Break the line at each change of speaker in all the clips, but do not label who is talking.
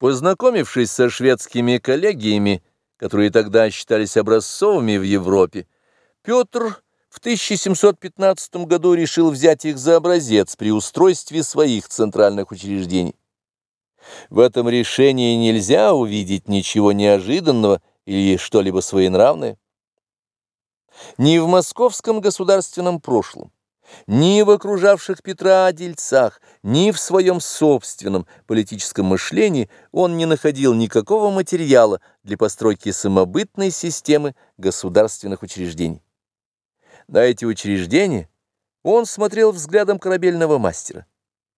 Познакомившись со шведскими коллегиями, которые тогда считались образцовыми в Европе, Петр в 1715 году решил взять их за образец при устройстве своих центральных учреждений. В этом решении нельзя увидеть ничего неожиданного или что-либо своенравное. Ни в московском государственном прошлом, ни в окружавших Петра дельцах, ни в своем собственном политическом мышлении он не находил никакого материала для постройки самобытной системы государственных учреждений. На эти учреждения он смотрел взглядом корабельного мастера.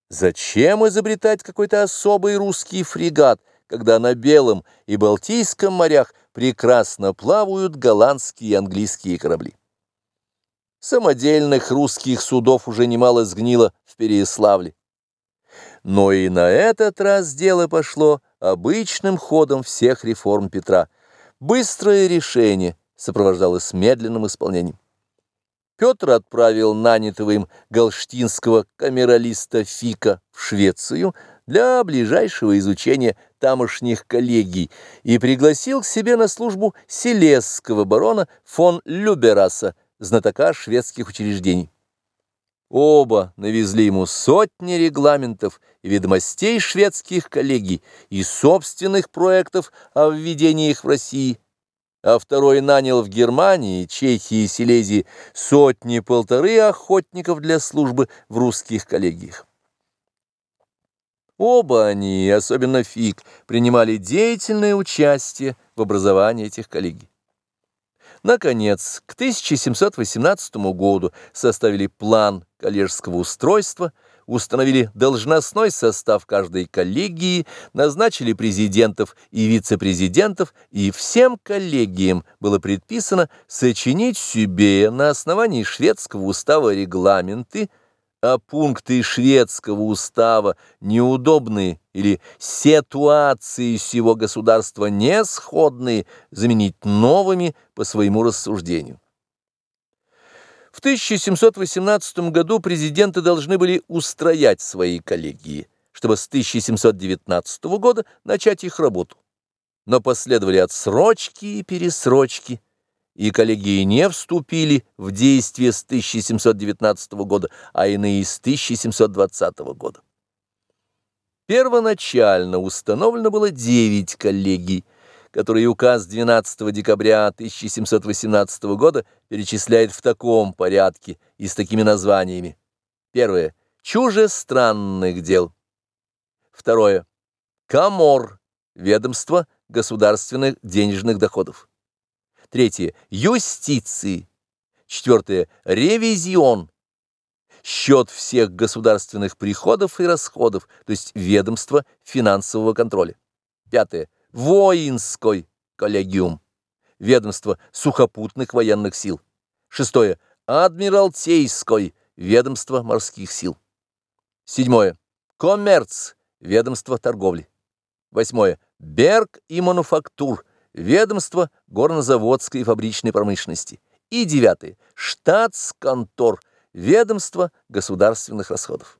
Зачем изобретать какой-то особый русский фрегат, когда на Белом и Балтийском морях прекрасно плавают голландские и английские корабли? Самодельных русских судов уже немало сгнило в Переяславле. Но и на этот раз дело пошло обычным ходом всех реформ Петра. Быстрое решение сопровождалось медленным исполнением. Петр отправил нанятого им галштинского камералиста Фика в Швецию для ближайшего изучения тамошних коллегий и пригласил к себе на службу селесского барона фон Любераса, знатока шведских учреждений. Оба навезли ему сотни регламентов и ведомостей шведских коллегий и собственных проектов о введении их в России, а второй нанял в Германии, Чехии и Силезии сотни-полторы охотников для службы в русских коллегиях. Оба они, особенно Фиг, принимали деятельное участие в образовании этих коллегий. Наконец, к 1718 году составили план коллежского устройства, установили должностной состав каждой коллегии, назначили президентов и вице-президентов, и всем коллегиям было предписано сочинить себе на основании шведского устава регламенты, а пункты шведского устава неудобные или ситуации сего государства не сходные заменить новыми по своему рассуждению. В 1718 году президенты должны были устроять свои коллегии, чтобы с 1719 года начать их работу. Но последовали отсрочки и пересрочки – и коллегии не вступили в действие с 1719 года, а иные с 1720 года. Первоначально установлено было 9 коллегий, которые указ 12 декабря 1718 года перечисляет в таком порядке и с такими названиями. Первое. Чужестранных дел. Второе. Камор. Ведомство государственных денежных доходов. Третье – юстиции. Четвертое – ревизион. Счет всех государственных приходов и расходов, то есть ведомство финансового контроля. Пятое – воинской коллегиум. Ведомство сухопутных военных сил. Шестое – адмиралтейской. Ведомство морских сил. Седьмое – коммерц. Ведомство торговли. Восьмое – берг и мануфактур ведомство горнозаводской и фабричной промышленности. И девятое. Штатсконтор, ведомство государственных расходов.